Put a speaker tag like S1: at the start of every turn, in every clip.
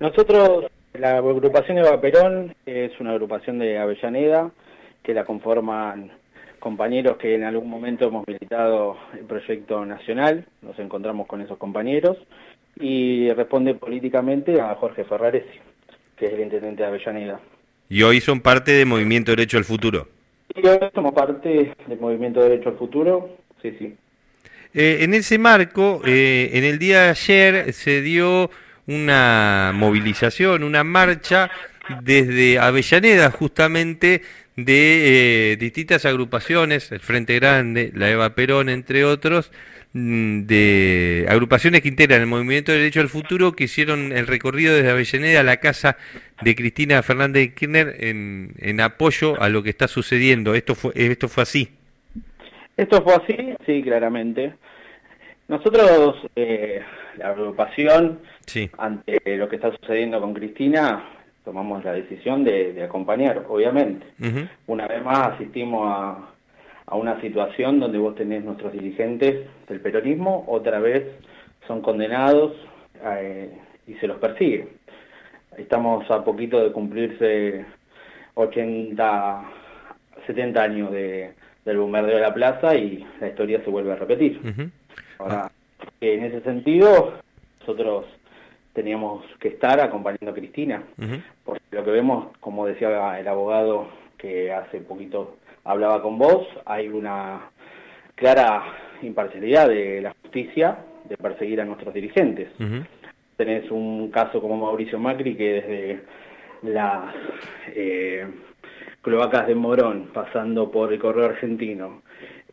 S1: Nosotros, la agrupación Eva Perón es una agrupación de Avellaneda que la conforman compañeros que en algún momento hemos militado el proyecto nacional, nos encontramos con esos compañeros y responde políticamente a Jorge Ferraresi, que es el intendente de Avellaneda.
S2: Y hoy son parte del Movimiento Derecho al Futuro.
S1: Y hoy somos parte del Movimiento Derecho al Futuro, sí, sí.
S2: Eh, en ese marco, eh, en el día de ayer se dio una movilización, una marcha desde Avellaneda justamente de eh, distintas agrupaciones, el Frente Grande, la Eva Perón, entre otros, mm, de agrupaciones que integran el Movimiento de Derecho al Futuro, que hicieron el recorrido desde Avellaneda a la casa de Cristina Fernández Kirchner en, en apoyo a lo que está sucediendo. ¿Esto fue, ¿Esto fue así?
S1: Esto fue así, sí, claramente. Nosotros, eh, la agrupación, ante lo que está sucediendo con Cristina, tomamos la decisión de, acompañar, obviamente. Una vez más asistimos a, una situación donde vos tenés nuestros dirigentes del peronismo, otra vez son condenados eh, y se los persigue. Estamos a poquito de cumplirse 80, 70 años de, del bombardeo de la plaza y la historia se vuelve a repetir. Ahora, en ese sentido, nosotros teníamos que estar acompañando a Cristina, porque lo que vemos, como decía el abogado que hace poquito hablaba con vos, hay una clara imparcialidad de la justicia de perseguir a nuestros dirigentes. Tenés un caso como Mauricio Macri que desde las eh, cloacas de Morón, pasando por el correo argentino,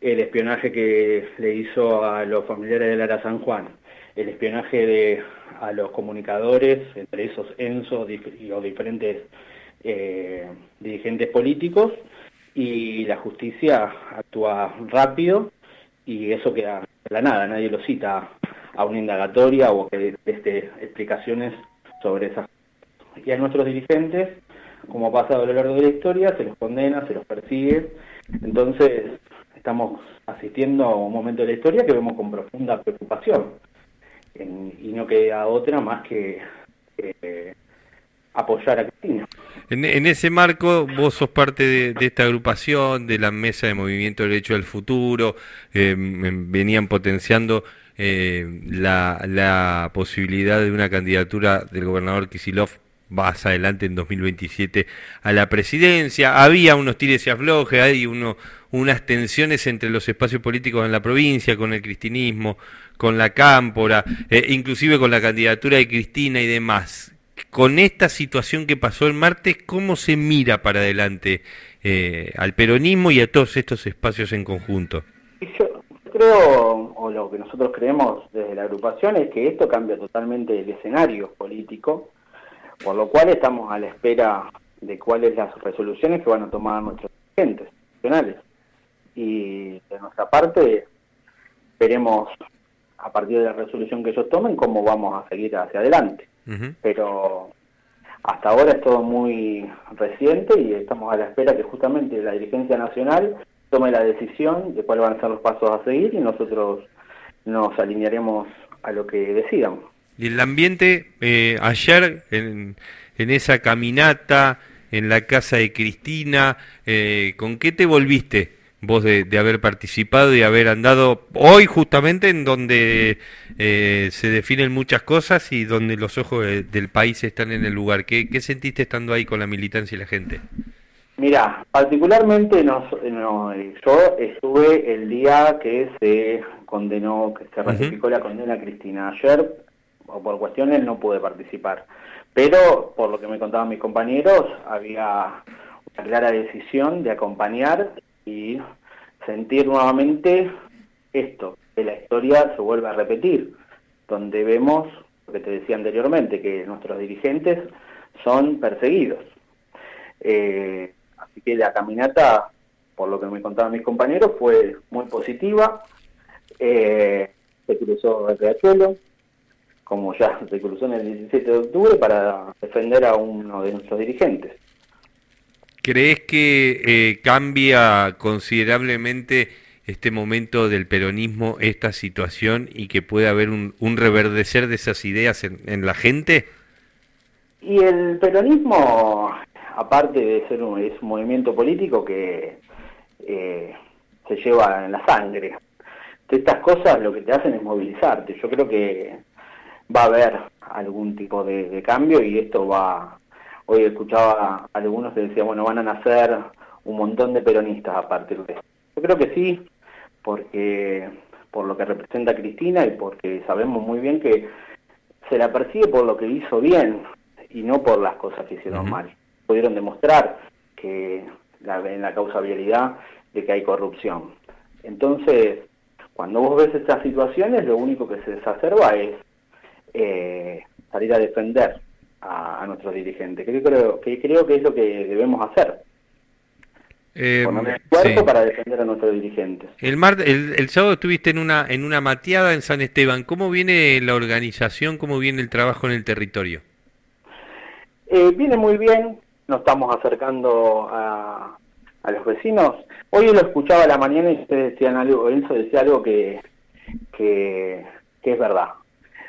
S1: el espionaje que le hizo a los familiares de Lara San Juan, el espionaje de, a los comunicadores, entre esos ENSO y los diferentes eh, dirigentes políticos, y la justicia actúa rápido y eso queda en la nada, nadie lo cita a una indagatoria o que este, explicaciones sobre esas y a nuestros dirigentes, como ha pasado a lo largo de la historia, se los condena, se los persigue. Entonces, estamos asistiendo a un momento de la historia que vemos con profunda preocupación y no queda otra más que eh, apoyar a Cristina.
S2: En, ese marco, vos sos parte de, esta agrupación, de la Mesa de Movimiento Derecho al Futuro, eh, venían potenciando eh, la, la, posibilidad de una candidatura del gobernador Kisilov más adelante en 2027 a la presidencia. Había unos tires y aflojes, hay uno, unas tensiones entre los espacios políticos en la provincia, con el cristinismo, con la cámpora, eh, inclusive con la candidatura de Cristina y demás. Con esta situación que pasó el martes, ¿cómo se mira para adelante eh, al peronismo y a todos estos espacios en conjunto?
S1: Yo creo, o lo que nosotros creemos desde la agrupación, es que esto cambia totalmente el escenario político por lo cual estamos a la espera de cuáles las resoluciones que van a tomar nuestros agentes nacionales. Y de nuestra parte, veremos a partir de la resolución que ellos tomen cómo vamos a seguir hacia adelante. Pero hasta ahora es todo muy reciente y estamos a la espera que justamente la dirigencia nacional tome la decisión de cuáles van a ser los pasos a seguir y nosotros nos alinearemos a lo que decidan.
S2: Y el ambiente eh, ayer en, en, esa caminata en la casa de Cristina, eh, ¿con qué te volviste vos de, haber participado y haber andado hoy justamente en donde eh, se definen muchas cosas y donde los ojos del país están en el lugar? ¿Qué, ¿Qué, sentiste estando ahí con la militancia y la gente?
S1: Mira, particularmente no, yo estuve el día que se condenó, que se ratificó la condena a Cristina. Ayer o por cuestiones no pude participar. Pero, por lo que me contaban mis compañeros, había una clara decisión de acompañar y sentir nuevamente esto, que la historia se vuelve a repetir, donde vemos lo que te decía anteriormente, que nuestros dirigentes son perseguidos. Eh, así que la caminata, por lo que me contaban mis compañeros, fue muy positiva. Eh, se cruzó el riachuelo, como ya se cruzó en el 17 de octubre, para defender a uno de nuestros dirigentes.
S2: ¿Crees que eh, cambia considerablemente este momento del peronismo, esta situación, y que puede haber un, reverdecer de esas ideas en, la gente?
S1: Y el peronismo, aparte de ser un, es un movimiento político que eh, se lleva en la sangre. Estas cosas lo que te hacen es movilizarte. Yo creo que va a haber algún tipo de, cambio y esto va... Hoy escuchaba a algunos que decían, bueno, van a nacer un montón de peronistas a partir de esto. Yo creo que sí, porque por lo que representa Cristina y porque sabemos muy bien que se la persigue por lo que hizo bien y no por las cosas que hicieron mal. Pudieron demostrar que la, en la causabilidad de que hay corrupción. Entonces, cuando vos ves estas situaciones, lo único que se desacerba es eh, salir a defender a, nuestros dirigentes, que creo, que creo que es lo que debemos hacer.
S2: Eh,
S1: para defender a nuestros dirigentes.
S2: El, mar, el, sábado estuviste en una en una mateada en San Esteban. ¿Cómo viene la organización? ¿Cómo viene el trabajo en el territorio?
S1: Eh, viene muy bien. Nos estamos acercando a, a los vecinos. Hoy lo escuchaba a la mañana y ustedes decían algo, Enzo decía algo que, que, es verdad.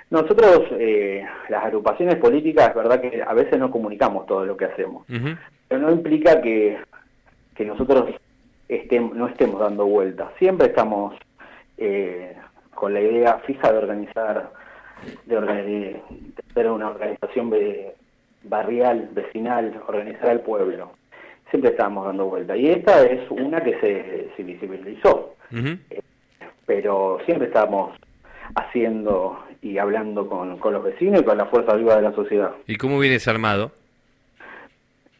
S1: Nosotros, eh, las agrupaciones políticas, es verdad que a veces no comunicamos todo lo que hacemos, pero no implica que, que nosotros estemos, no estemos dando vueltas. Siempre estamos eh, con la idea fija de organizar, de, de ser una organización barrial, vecinal, organizar al pueblo siempre estábamos dando vuelta. Y esta es una que se, se visibilizó. Eh, pero siempre estamos haciendo y hablando con, con, los vecinos y con la fuerza viva de la sociedad.
S2: ¿Y cómo vienes armado?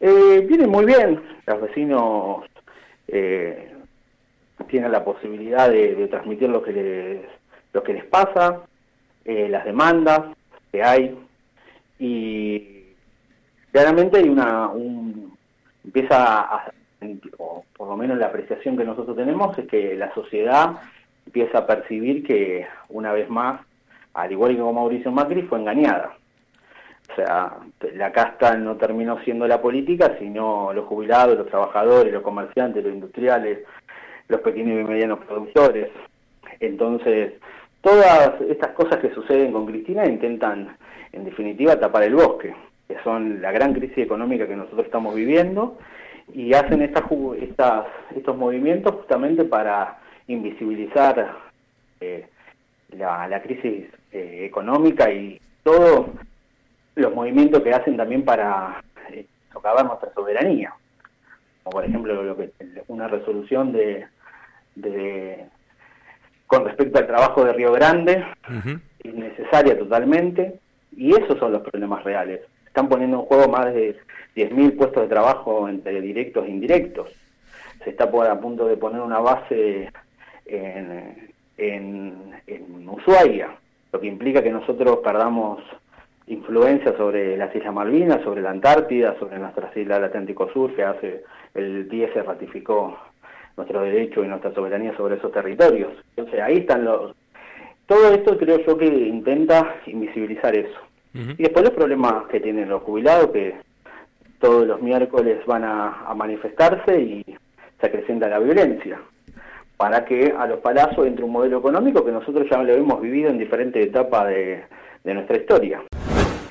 S1: Eh, viene muy bien. Los vecinos eh, tienen la posibilidad de, transmitir lo que les, lo que les pasa, eh, las demandas que hay y claramente hay una, un, empieza a, o por lo menos la apreciación que nosotros tenemos es que la sociedad empieza a percibir que una vez más, al igual que con Mauricio Macri, fue engañada. O sea, la casta no terminó siendo la política, sino los jubilados, los trabajadores, los comerciantes, los industriales, los pequeños y medianos productores. Entonces, todas estas cosas que suceden con Cristina intentan, en definitiva, tapar el bosque que son la gran crisis económica que nosotros estamos viviendo, y hacen estas, estos movimientos justamente para invisibilizar eh, la, crisis eh, económica y todos los movimientos que hacen también para eh, socavar nuestra soberanía. Como por ejemplo lo que, una resolución de, de con respecto al trabajo de Río Grande, innecesaria totalmente, y esos son los problemas reales están poniendo en juego más de 10.000 puestos de trabajo entre directos e indirectos. Se está por, a punto de poner una base en, en, Ushuaia, lo que implica que nosotros perdamos influencia sobre las Islas Malvinas, sobre la Antártida, sobre nuestras islas del Atlántico Sur, que hace el 10 se ratificó nuestro derecho y nuestra soberanía sobre esos territorios. Entonces ahí están los... Todo esto creo yo que intenta invisibilizar eso. Y después los problemas que tienen los jubilados, que todos los miércoles van a, manifestarse y se acrecenta la violencia, para que a los palazos entre un modelo económico que nosotros ya lo hemos vivido en diferentes etapas de nuestra historia.